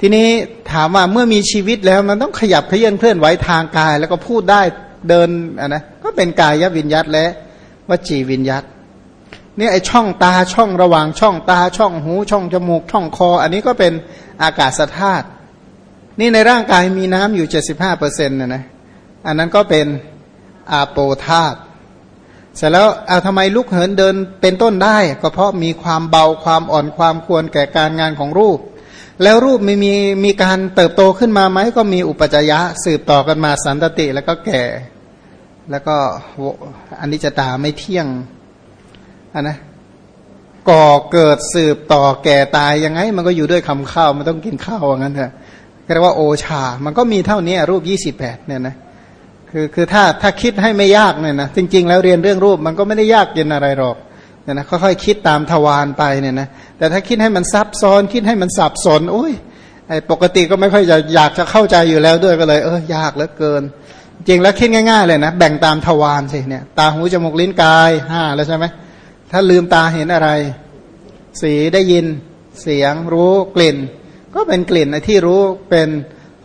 ทีนี้ถามว่าเมื่อมีชีวิตแล้วมันต้องขยับเขยื่อนเคลื่อนไหวทางกาย แล้วก็พูดได้เดินอะนะก็เป็นกายวิญยัตและวจีวิญยัตเนี่ยไอช่องตาช่องระหว่างช่องตาช่องหู ช่องจมูก ช่องคอ อันนี้ก็เป็นอากาศธาตุนี่ในร่างกายมีน้ำอยู่เจ็ดสิบห้าเปอร์เซ็นต์นะนะอันนั้นก็เป็นอาโปธาตุเสร็จแล้วเอาทำไมลุกเหินเดินเป็นต้นได้ ก็เพราะมีความเบาความอ่อนความควรแก่การงานของรูป แล้วรูปไม่มีมีการเติบโตขึ้นมาไหมก็มีอุปจยะสืบต่อกันมาสันตติแล้วก็แก่ แล้วก็อันนี้จะตาไม่เที่ยงอันนะก่อเกิดสืบต่อแก่ตายยังไง มันก็อยู่ด้วยคำข้าวมันต้องกินข้าวอย่างนั้นเถอะเรียกว่าโอชา มันก็มีเท่านี้รูปยี่สิบแปดเนี่ยนะคือคือถ้าถ้าคิดให้ไม่ยากเนี่ยนะจริง ๆ แล้วเรียนเรื่องรูปมันก็ไม่ได้ยากเย็นอะไรหรอกเนี่ยนะค่อยๆคิดตามทวารไปเนี่ยนะ แต่ถ้าคิดให้มันซับซ้อนคิดให้มันสับสนโอ้ยไอ้ปกติก็ไม่ค่อยจะอยากจะเข้าใจอยู่แล้วด้วยก็เลย เออยากเหลือเกิน จริงแล้วคิดง่าย ๆ เลยนะ แบ่งตามทวารสิเนี่ย ตาหูจมูกลิ้นกายห้าแล้วใช่ไหมถ้าลืมตาเห็นอะไร สีได้ยินเสียงรู้กลิ่น ก็เป็นกลิ่นไอ้ที่รู้เป็น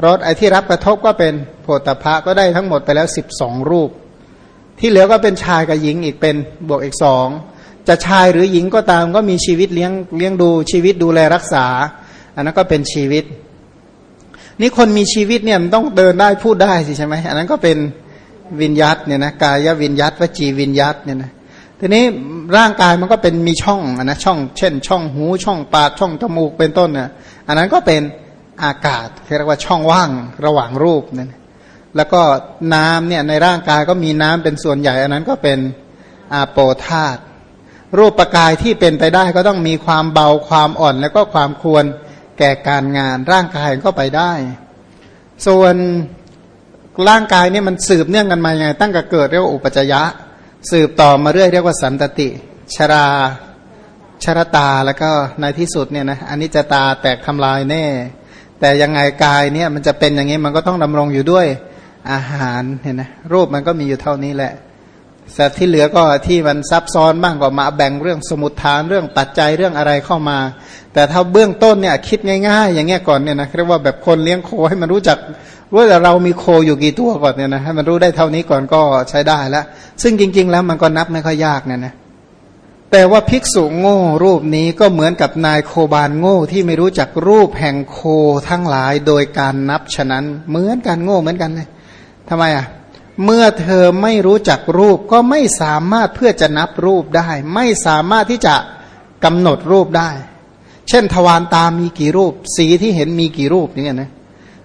รสไอ้ที่รับกระทบก็เป็นโผฏฐะก็ได้ทั้งหมดไปแล้วสิบสองรูป ที่เหลือก็เป็นชายกับหญิงอีกเป็นบวกอีกสอง จะชายหรือหญิงก็ตามก็มีชีวิตเลี้ยงเลี้ยงดูชีวิตดูแลรักษา อันนั้นก็เป็นชีวิต นี่คนมีชีวิตเนี่ยมันต้องเดินได้พูดได้สิใช่ไหมอันนั้นก็เป็นวิญญัตเนี่ยนะกายวิญญัตวจีวิญญัตเนี่ยนะทีนี้ร่างกายมันก็เป็นมีช่องอนะช่อง เช่น ช่องหูช่องปากช่องจมูกเป็นต้นเนี่ยอันนั้นก็เป็นอากาศเรียกว่าช่องว่างระหว่างรูปนั่นแล้วก็น้ำเนี่ยในร่างกายก็มีน้ำเป็นส่วนใหญ่ อันนั้นก็เป็นอาโปธาต รูปประกายที่เป็นไปได้ก็ต้องมีความเบาความอ่อนแล้วก็ความควรแก่การงานร่างกายก็ไปได้ ส่วนร่างกายเนี่ยมันสืบเนื่องกันมาอย่างไง ตั้งแต่เกิดเรียกว่าอุปจยะ สืบต่อมาเรื่อยเรียกว่าสันตติ ชราชรตาแล้วก็ในที่สุดเนี่ยนะอันนี้จะตาแตกทำลายแน่ แต่ยังไงกายเนี่ยมันจะเป็นอย่างนี้มันก็ต้องดำรงอยู่ด้วยอาหารเห็นไหมรูปมันก็มีอยู่เท่านี้แหละ แต่ที่เหลือก็ที่มันซับซ้อนบ้างก็มาแบ่งเรื่องสมุดฐานเรื่องปัจจัยเรื่องอะไรเข้ามา แต่ถ้าเบื้องต้นเนี่ยคิดง่ายๆ อย่างเงี้ยก่อนเนี่ยนะเรียกว่าแบบคนเลี้ยงโคให้มันรู้จักว่าเรามีโคอยู่กี่ตัวก่อนเนี่ยนะให้มันรู้ได้เท่านี้ก่อนก็ใช้ได้แล้วซึ่งจริง ๆ แล้วมันก็นับไม่ค่อยยากเนี่ยนะแต่ว่าภิกษุโง่รูปนี้ก็เหมือนกับนายโคบาลโง่ที่ไม่รู้จักรูปแห่งโคทั้งหลายโดยการนับฉะนั้นเหมือนกันโง่เหมือนกันเลยทำไมอะ เมื่อเธอไม่รู้จักรูปก็ไม่สามารถเพื่อจะนับรูปได้ ไม่สามารถที่จะกำหนดรูปได้ เช่นทวารตามีกี่รูป สีที่เห็นมีกี่รูปอย่างเงี้ยนะ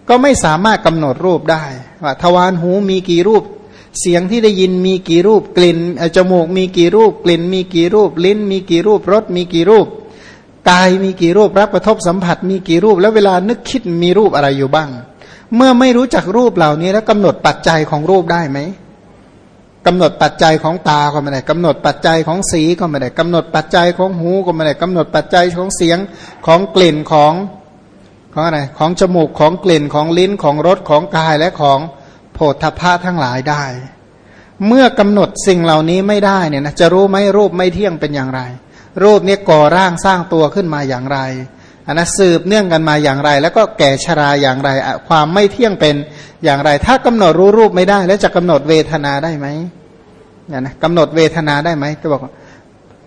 ก็ไม่สามารถกำหนดรูปได้ว่าทวารหูมีกี่รูป เสียงที่ได้ยินมีกี่รูป กลิ่นจมูกมีกี่รูป กลิ่นมีกี่รูป ลิ้นมีกี่รูปรสมีกี่รูปกายมีกี่รูปรับกระทบสัมผัสมีกี่รูป แล้วเวลานึกคิดมีรูปอะไรอยู่บ้าง เมื่อไม่รู้จักรูปเหล่านี้แล้วกำหนดปัจจัยของรูปได้ไหมกำหนดปัจจัยของตาก็ไม่ได้กำหนดปัจจัยของสีก็ไม่ได้กำหนดปัจจัยของหูก็ไม่ได้กำหนดปัจจัยของเสียงของกลิ่นของของอะไรของจมูกของกลิ่นของลิ้นของรสของกายและของโผฏฐพพะทั้งหลายได้ เมื่อกำหนดสิ่งเหล่านี้ไม่ได้เนี่ยนะจะรู้ไหมรูปไม่เที่ยงเป็นอย่างไร รูปนี้ก่อร่างสร้างตัวขึ้นมาอย่างไร อันนะสืบเนื่องกันมาอย่างไร แล้วก็แก่ชราอย่างไร ความไม่เที่ยงเป็นอย่างไร ถ้ากำหนดรู้รูปไม่ได้ แล้วจะกำหนดเวทนาได้ไหมเนี่ยนะกำหนดเวทนาได้ไหมก็บอก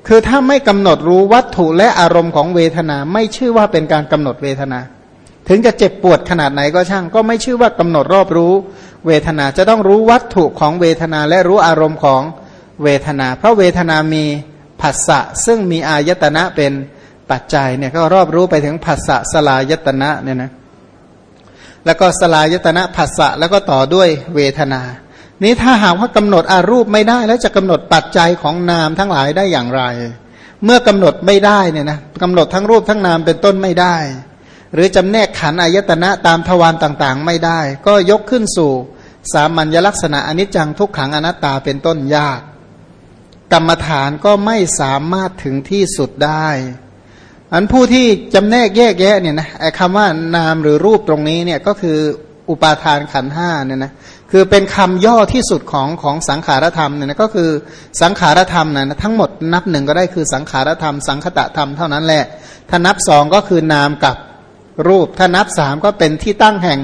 คือถ้าไม่กำหนดรู้วัตถุและอารมณ์ของเวทนา ไม่ชื่อว่าเป็นการกำหนดเวทนา ถึงจะเจ็บปวดขนาดไหนก็ช่าง ก็ไม่ชื่อว่ากำหนดรอบรู้ เวทนาจะต้องรู้วัตถุของเวทนาและรู้อารมณ์ของเวทนา เพราะเวทนามีผัสสะซึ่งมีอายตนะเป็น ปัจจัยเนี่ยก็รอบรู้ไปถึงผัสสะสลายตนะเนี่ยนะแล้วก็สลายตนะผัสสะแล้วก็ต่อด้วยเวทนา นี้ถ้าหากว่ากำหนดอารูปไม่ได้ แล้วจะกำหนดปัจจัยของนามทั้งหลายได้อย่างไร เมื่อกำหนดไม่ได้เนี่ยนะกำหนดทั้งรูปทั้งนามเป็นต้นไม่ได้ หรือจำแนกขันอายตนะตามทวารต่างๆ ไม่ได้ ก็ยกขึ้นสู่สามัญลักษณะอนิจจังทุกขังอนัตตาเป็นต้นยาก กรรมฐานก็ไม่สามารถถึงที่สุดได้ อันผู้ที่จำแนกแยกแยะเนี่ยนะไอ้คำว่านามหรือรูปตรงนี้เนี่ยก็คืออุปาทานขันห้าเนี่ยนะคือเป็นคำย่อที่สุดของของสังขารธรรมเนี่ยนะก็คือสังขารธรรมนะทั้งหมดนับหนึ่งก็ได้คือสังขารธรรม สังคตะธรรมเท่านั้นแหละถ้านับสองก็คือนามกับรูป ถ้านับสามก็เป็นที่ตั้งแห่ง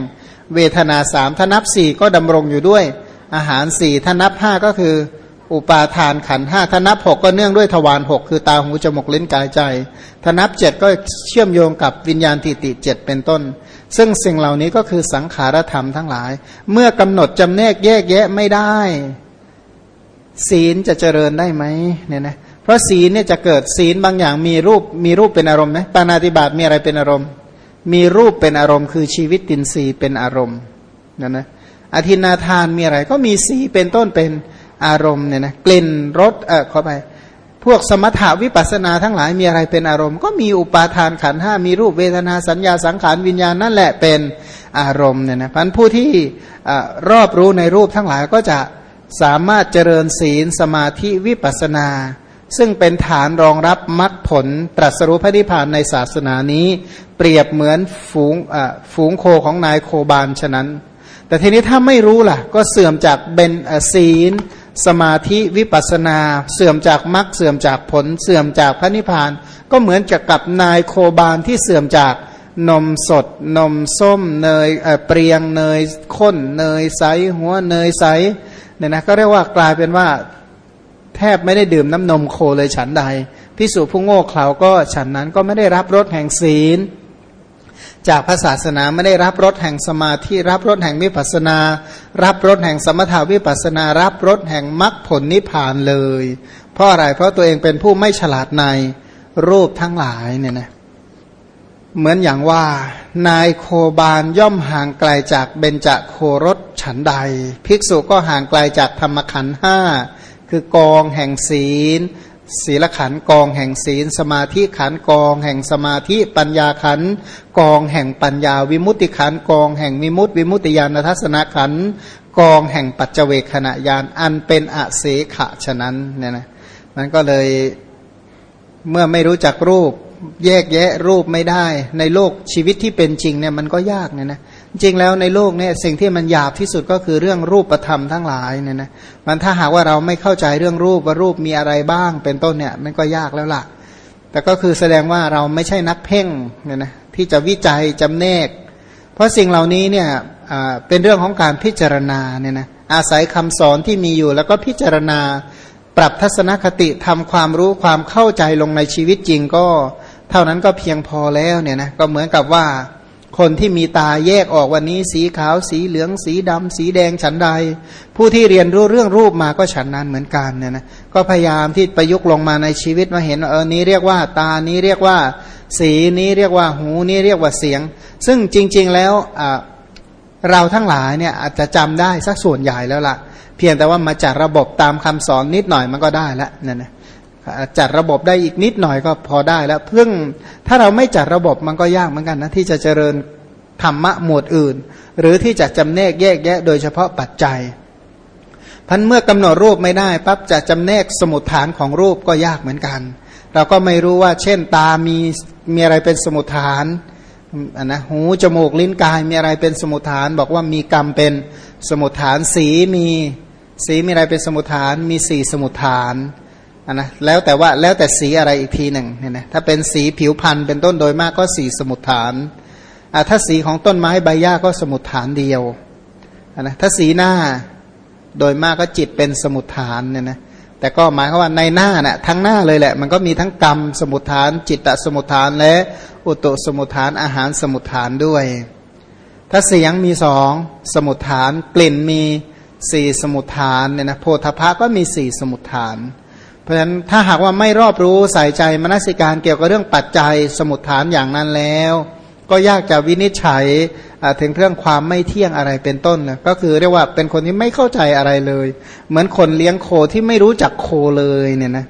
เวทนาสามถ้านับสี่ก็ดำรงอยู่ด้วยอาหารสี่ถ้านับห้าก็คือ อุปาทานขันห้าถ้านับหกก็เนื่องด้วยทวารหกคือตาหูจมูกลิ้นกายใจถ้านับเจ็ดก็เชื่อมโยงกับวิญญาณทิติเจ็ดเป็นต้น ซึ่งสิ่งเหล่านี้ก็คือสังขารธรรมทั้งหลาย เมื่อกำหนดจำแนกแยกแยะไม่ได้ ศีลจะเจริญได้ไหมเนี่ยนะเพราะศีลเนี่ยจะเกิดศีลบางอย่างมีรูปมีรูปเป็นอารมณ์นะปานาติบาตมีอะไรเป็นอารมณ์ มีรูปเป็นอารมณ์ คือชีวิตตินรีเป็นอารมณ์นั่นนะอธินาทานมีอะไรก็มีสีเป็นต้นเป็น อารมณ์เนี่ยนะกลิ่นรสเออขอไปพวกสมถาวิปัสนาทั้งหลายมีอะไรเป็นอารมณ์ ก็มีอุปาทานขันห้ามีรูปเวทนาสัญญาสังขารวิญญาณนั่นแหละเป็นอารมณ์เนี่ยนะพันผู้ที่รอบรู้ในรูปทั้งหลายก็จะสามารถเจริญศีลสมาธิวิปัสนา ซึ่งเป็นฐานรองรับมรรคผลตรัสรู้พระนิพพานในศาสนานี้ เปรียบเหมือนฝูงฝูงโคของนายโคบาลฉะนั้น แต่ทีนี้ถ้าไม่รู้ล่ะ ก็เสื่อมจากเบนศีล สมาธิวิปัสนา เสื่อมจากมรรคเสื่อมจากผล เสื่อมจากพระนิพพาน ก็เหมือนกับกับนายโคบาลที่เสื่อมจากนมสด นมส้มเนยเเปรียงเนยข้นเนยใสหัวเนยใสเนี่ยนะก็เรียกว่ากลายเป็นว่า แทบไม่ได้ดื่มน้ำนมโคเลยฉันใดพิสูจผู้โง่เขลาก็ฉันนั้นก็ไม่ได้รับรสแห่งศีล จากพระศาสนาไม่ได้รับรสแห่งสมาธิรับรสแห่งวิปัสนา รับรสแห่งสมถาวิปัสนา รับรสแห่งมรรคผลนิพพานเลย เพราะอะไรเพราะตัวเองเป็นผู้ไม่ฉลาดในรูปทั้งหลายเนี่ยนะเหมือนอย่างว่า นายโคบาลย่อมห่างไกลจากเบญจโครสฉันใด ภิกษุก็ห่างไกลจากธรรมขันห้าคือกองแห่งศีล ศีลขันกองแห่งศีล สมาธิขันกองแห่งสมาธิปัญญาขันกองแห่งปัญญาวิมุตติขันกองแห่งวิมุตติวิมุตติญาณทัศนขันกองแห่งปัจเจเวขณะญาณอันเป็นอเสขะฉะนั้นเนี่ยนะนั้นก็เลยเมื่อไม่รู้จักรูป แยกแยะรูปไม่ได้ ในโลกชีวิตที่เป็นจริงเนี่ยมันก็ยากเนี่ยนะ จริงแล้วในโลกเนี่ยสิ่งที่มันหยาบที่สุดก็คือเรื่องรูปธรรมทั้งหลายเนี่ยนะมันถ้าหากว่าเราไม่เข้าใจเรื่องรูปว่ารูปมีอะไรบ้าง เป็นต้นเนี่ยมันก็ยากแล้วล่ะ แต่ก็คือแสดงว่าเราไม่ใช่นักเพ่งเนี่ยนะที่จะวิจัยจำแนก เพราะสิ่งเหล่านี้เนี่ยเป็นเรื่องของการพิจารณาเนี่ยนะอาศัยคำสอนที่มีอยู่ แล้วก็พิจารณาปรับทัศนคติทำความรู้ความเข้าใจลงในชีวิตจริงก็ เท่านั้นก็เพียงพอแล้วเนี่ยนะก็เหมือนกับว่า คนที่มีตาแยกออกวันนี้ สีขาวสีเหลือง สีดำสีแดงฉันใด ผู้ที่เรียนรู้เรื่องรูปมาก็ฉันนั้นเหมือนกันเนี่ยนะก็พยายามที่ประยุกต์ลงมาในชีวิตมาเห็นเออนี้เรียกว่าตานี้เรียกว่า สีนี้เรียกว่าหูนี้เรียกว่าเสียง ซึ่งจริง ๆแล้วเราทั้งหลายเนี่ยอาจจะจำได้สักส่วนใหญ่แล้วล่ะ เพียงแต่ว่ามาจัดระบบตามคำสอนนิดหน่อยมันก็ได้ล้วนั่นนะ จัดระบบได้อีกนิดหน่อยก็พอได้แล้วเพิ่งถ้าเราไม่จัดระบบมันก็ยากเหมือนกันนะที่จะเจริญธรรมะหมวดอื่น หรือที่จะจำแนกแยกแยะ โดยเฉพาะปัจจัยพันเมื่อกำหนดรูปไม่ได้ปั๊บจะจำแนกสมุดฐานของรูปก็ยากเหมือนกัน เราก็ไม่รู้ว่า เช่นตามีมีอะไรเป็นสมุดฐานนนะหูจมูกลิ้นกายมีอะไรเป็นสมุดฐาน บอกว่ามีกรรมเป็นสมุดฐานสีมีสีมีอะไรเป็นสมุดฐาน มีสี่สมุดฐาน อันนะแล้วแต่ว่าแล้วแต่สีอะไรอีกทีหนึ่งเนี่ยนะถ้าเป็นสีผิวพันธุ์เป็นต้นโดยมากก็สีสมุดฐานอ่าถ้าสีของต้นไม้ใบหญ้าก็สมุดฐานเดียวอันนะถ้าสีหน้าโดยมากก็จิตเป็นสมุดฐานเนี่ยนะแต่ก็หมายความว่าในหน้านะ่ะทั้งหน้าเลยแหละ มันก็มีทั้งกรรมสมุดฐาน จิตตสมุดฐานและอุตุสมุดฐานอาหารสมุดฐานด้วย ถ้าเสียงมีสองสมุดฐานกลิ่นมีสี่สมุดฐานเนี่ยนะโพธพะก็มีสี่สมุดฐาน เพราะฉะนั้นถ้าหากว่าไม่รอบรู้ใส่ใจมนสิการเกี่ยวกับเรื่องปัจจัยสมุดฐานอย่างนั้นแล้ว ก็ยากจะวินิจฉัยถึงเรื่องความไม่เที่ยงอะไรเป็นต้นนะก็คือเรียกว่าเป็นคนที่ไม่เข้าใจอะไรเลย เหมือนคนเลี้ยงโคที่ไม่รู้จักโคเลยเนี่ยนะ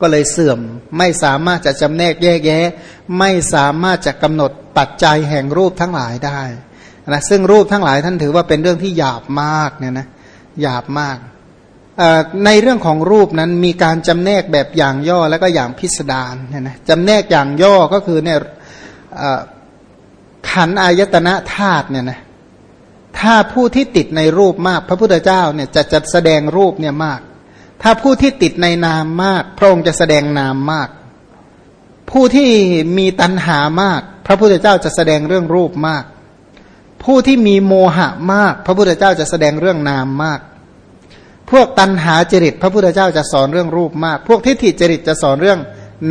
ก็เลยเสื่อมไม่สามารถจะจำแนกแยกแยะ ไม่สามารถจะกำหนดปัจจัยแห่งรูปทั้งหลายได้นะซึ่งรูปทั้งหลายท่านถือว่าเป็นเรื่องที่หยาบมากเนี่ยนะหยาบมาก ในเรื่องของรูปนั้นมีการจำแนกแบบอย่างย่อแล้วก็อย่างพิสดารเนี่ยนะจำแนกอย่างย่อก็คือเนี่ยขันอายตนะธาตุเนี่ยนะถ้าผู้ที่ติดในรูปมาก พระพุทธเจ้าเนี่ยจะจะแสดงรูปเนี่ยมาก ถ้าผู้ที่ติดในนามมาก พระองค์จะแสดงนามมาก ผู้ที่มีตัณหามาก พระพุทธเจ้าจะแสดงเรื่องรูปมาก ผู้ที่มีโมหะมาก พระพุทธเจ้าจะแสดงเรื่องนามมาก พวกตันหาจริต พระพุทธเจ้าจะสอนเรื่องรูปมาก พวกทิฏฐิจริตจะสอนเรื่อง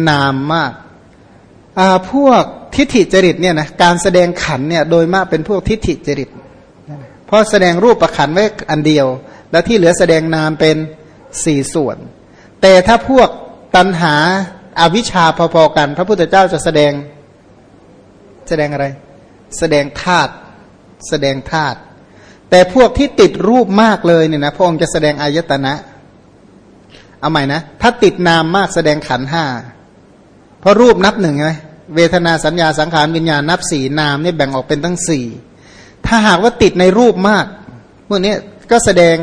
นามมากพวกทิฏฐิจริตเนี่ยนะการแสดงขันเนี่ยโดยมากเป็นพวกทิฏฐิจริตเพราะแสดงรูปประขันไว้อันเดียว แล้วที่เหลือแสดงนามเป็นสี่ส่วน แต่ถ้าพวกตันหาอาวิชชาพอๆกัน พระพุทธเจ้าจะแสดงแสดงอะไร แสดงธาตุแสดงธาตุ แต่พวกที่ติดรูปมากเลยเนี่ยนะพระองค์จะแสดงอายตนะ เอาใหม่นะ ถ้าติดนามมากแสดงขันห้าเพราะรูปนับหนึ่งไงเวทนาสัญญาสังขารวิญญาณนับสี่นามนี่แบ่งออกเป็นตั้งสี่ถ้าหากว่าติดในรูปมากพวกนี้ก็แสดง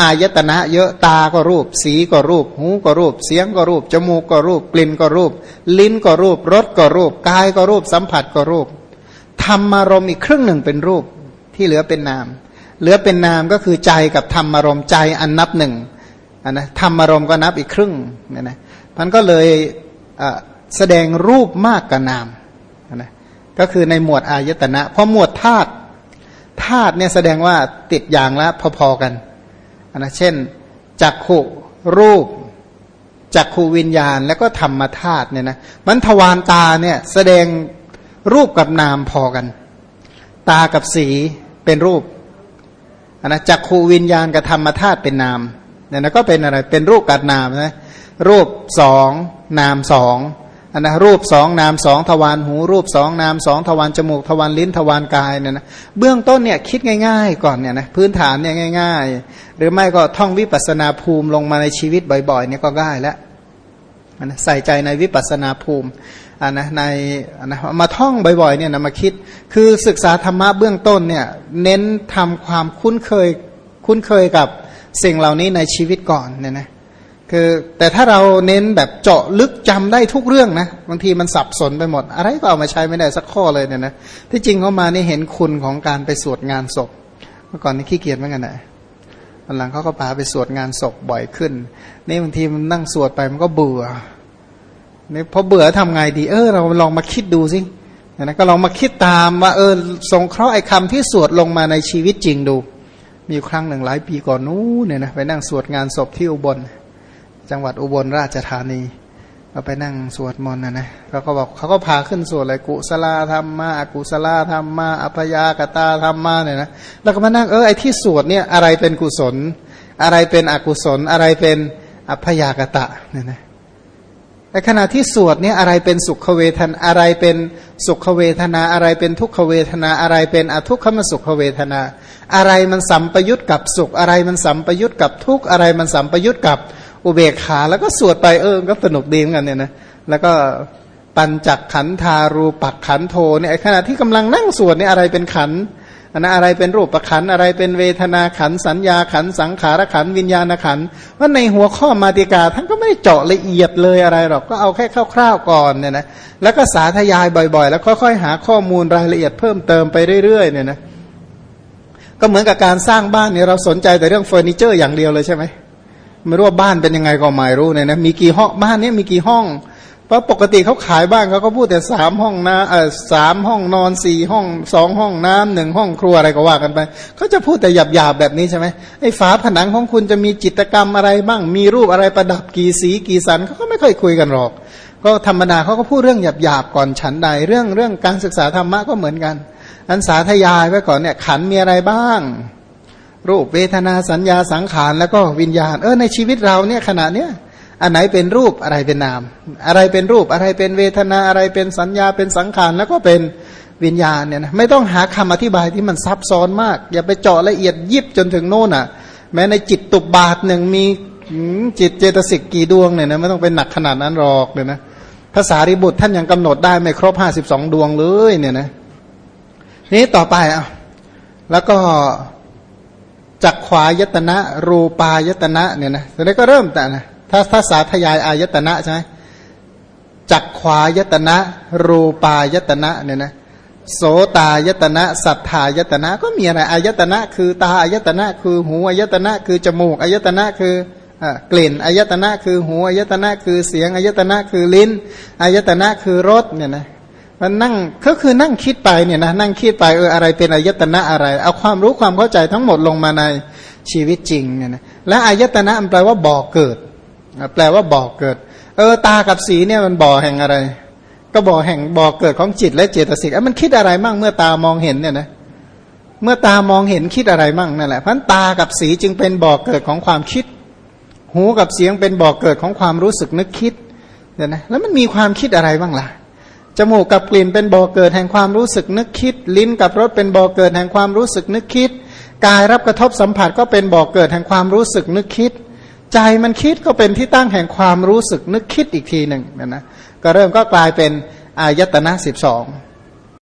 อายตนะ เยอะตาก็รูป สีก็รูป หูก็รูป เสียงก็รูปจมูกก็รูป กลิ่นก็รูป ลิ้นก็รูปรสก็รูปกายก็รูปสัมผัสก็รูปธรรมารมอีกครึ่งหนึ่งเป็นรูป ที่เหลือเป็นนาม เหลือเป็นนามก็คือใจกับธรรมารมใจอันนับหนึ่งนนะธรรมารมก็นับอีกครึ่งเนี่ยนะมันก็เลยแสดงรูปมากกว่านามนะก็คือในหมวดอายตนะ เพราะหมวดธาตุธาตุเนี่ยแสดงว่าติดอย่างละพอๆกันนะเช่นจักขุรูปจักขูวิญญาณแล้วก็ธรรมธาตุเนี่ยนะมันทวารตาเนี่ยแสดงรูปกับนามพอกัน ตากับสี เป็นรูปนะจักขูวิญญาณกับธรรมธาตุเป็นนามเนี่ยนะก็เป็นอะไรเป็นรูปกับนามนะรูปสองนามสองอันนะรูปสองนามสองทวารหู รูปสองนามสองทวารจมูกทวารลิ้นทวารกายเนี่ยนะเบื้องต้นเนี่ยคิดง่าย ๆ ก่อนเนี่ยนะพื้นฐานเนี่ยง่าย ๆ หรือไม่ก็ท่องวิปัสนาภูมิลงมาในชีวิตบ่อยๆเนี่ยก็ง่ายแล้วนะใส่ใจในวิปัสนาภูมิ อันนะในอันนะมาท่องบ่อยๆเนี่ยนะมาคิด คือศึกษาธรรมะเบื้องต้นเนี่ยเน้นทำความคุ้นเคยคุ้นเคยกับสิ่งเหล่านี้ในชีวิตก่อนเนี่ยนะคือแต่ถ้าเราเน้นแบบเจาะลึกจำได้ทุกเรื่องนะบางทีมันสับสนไปหมด อะไรก็เอามาใช้ไม่ได้สักข้อเลยเนี่ยนะที่จริงเขามานี่เห็นคุณของการไปสวดงานศพ เมื่อก่อนนี่ขี้เกียจเหมือนกันนะวันหลังเขาก็พาไปสวดงานศพบ่อยขึ้น นี่บางทีมันนั่งสวดไปมันก็เบื่อ นี่พอเบื่อทำไงดี เออ เราลองมาคิดดูสินะก็ลองมาคิดตามว่า เออสงเคราะห์ไอ้คำที่สวดลงมาในชีวิตจริงดู มีครั้งหนึ่งหลายปีก่อนนู้นเนี่ยนะไปนั่งสวดงานศพที่อุบล จังหวัดอุบลราชธานีเราไปนั่งสวดมนต์นะนะเขาก็บอกเขาก็พาขึ้นสวดอะไรกุศลธรรมมาอกุศลธรรมมาอัพยากตาธรรมมาเนี่ยนะแล้วก็มานั่งเออไอที่สวดเนี่ยอะไรเป็นกุศล อะไรเป็นอกุศล อะไรเป็นอัพยากตะเนี่ยนะ ในขณะที่สวดเนี่ยอะไรเป็นสุขเวทนาอะไรเป็นสุขเวทนาอะไรเป็นทุกขเวทนาอะไรเป็นอทุกขมสุขเวทนา อะไรมันสัมปยุตกับสุข อะไรมันสัมปยุตกับทุกอะไรมันสัมปยุตกับอุเบกขา แล้วก็สวดไปเออก็สนุกดีเหมือนกันเนี่ยนะแล้วก็ปัญจักขันธารูปักขันโทเนี่ยขณะที่กำลังนั่งสวดเนี่ยอะไรเป็นขันอั นนะอะไรเป็นรูปประขันอะไรเป็นเวทนาขันสัญญาขันสังขารขันวิญญาณขันว่าในหัวข้อมาติกาท่านก็ไม่เจาะละเอียดเลยอะไรหรอกก็เอาแค่คร่าวๆก่อนเนี่ยนะแล้วก็สาธยายบ่อยๆ แล้วค่อยๆหาข้อมูลรายละเอียดเพิ่มเติมไปเรื่อยๆเนี่ยนะก็เหมือนกับการสร้างบ้านเนี่ยเราสนใจแต่เรื่องเฟอร์นิเจอร์อย่างเดียวเลยใช่ไหมไม่รู้ว่าบ้านเป็นยังไงก็ไม่รู้เนี่ยนะมีกี่ห้องบ้านนี้มีกี่ห้อง เพราะปกติเขาขายบ้านเขาก็พูดแต่สามห้องนะเออสามห้องนอนสี่ห้องสองห้องน้ำหนึ่งห้องครัวอะไรก็ว่ากันไปเขาจะพูดแต่หยาบหยาบแบบนี้ใช่ไหมไอ้ฝาผนังของคุณจะมีจิตกรรมอะไรบ้าง มีรูปอะไรประดับกี่สีกี่สันเขาก็ไม่ค่อยคุยกันหรอก ก็ธรรมดาเขาก็พูดเรื่องหยาบหยาบก่อนฉันใดเรื่องเรื่องการศึกษาธรรมะก็เหมือนกัน อันสาธยายไว้ก่อนเนี่ยขันมีอะไรบ้าง รูปเวทนาสัญญาสังขารแล้วก็วิญญาณ เออในชีวิตเราเนี่ยขณะเนี้ย อันไหนเป็นรูปอะไรเป็นนาม อะไรเป็นรูปอะไรเป็นเวทนาอะไรเป็นสัญญาเป็นสังขารแล้วก็เป็นวิญญาณเนี่ยนะไม่ต้องหาคำอธิบายที่มันซับซ้อนมาก อย่าไปเจาะละเอียดยิบจนถึงโน่นอะ แม้ในจิตตุบบาทหนึ่งมีจิตเจตสิกกี่ดวงเนี่ยนะไม่ต้องเป็นหนักขนาดนั้นหรอกเลยนะภาษาริบุตรท่านยังกำหนดได้ไม่ครบห้าสิบสองดวงเลยเนี่ยนะนี้ต่อไปอะแล้วก็จักขวายตนะรูปายตนะเนี่ยนะทีนี้ก็เริ่มแต่นะ ถ้าถ้าสาธยายอายตนะใช่ไหมจักขวายตนะ รูปายตนะเนี่ยนะโสตายตนะ สัทธายตนะก็มีอะไรอายตนะ คือตาอายตนะ คือหูอายตนะ คือจมูกอายตนะคือกลิ่นอายตนะ คือหูอายตนะ คือเสียงอายตนะ คือลิ้นอายตนะคือรสเนี่ยนะมันนั่งก็คือนั่งคิดไปเนี่ยนะนั่งคิดไปเอออะไรเป็นอายตนะอะไร เอาความรู้ความเข้าใจทั้งหมดลงมาในชีวิตจริงเนี่ยนะและอายตนะมันแปลว่าบ่อเกิด แปลว่าบ่อเกิด เออ ตากับสีเนี่ยมันบ่อแห่งอะไร ก็บ่อแห่งบ่อเกิดของจิตและเจตสิกมันคิดอะไรมั่งเมื่อตามองเห็นเนี่ยนะเมื่อตามองเห็นคิดอะไรมั่งนั่นแหละเพราะตากับสีจึงเป็นบ่อเกิดของความคิด หูกับเสียงเป็นบ่อเกิดของความรู้สึกนึกคิดเนี่ยนะแล้วมันมีความคิดอะไรบ้างล่ะจมูกกับกลิ่นเป็นบ่อเกิดแห่งความรู้สึกนึกคิด ลิ้นกับรสเป็นบ่อเกิดแห่งความรู้สึกนึกคิด กายรับกระทบสัมผัสก็เป็นบ่อเกิดแห่งความรู้สึกนึกคิด ใจมันคิดก็เป็นที่ตั้งแห่งความรู้สึกนึกคิดอีกทีหนึ่งนะนะก็เริ่มก็กลายเป็นอายตนะสิบสอง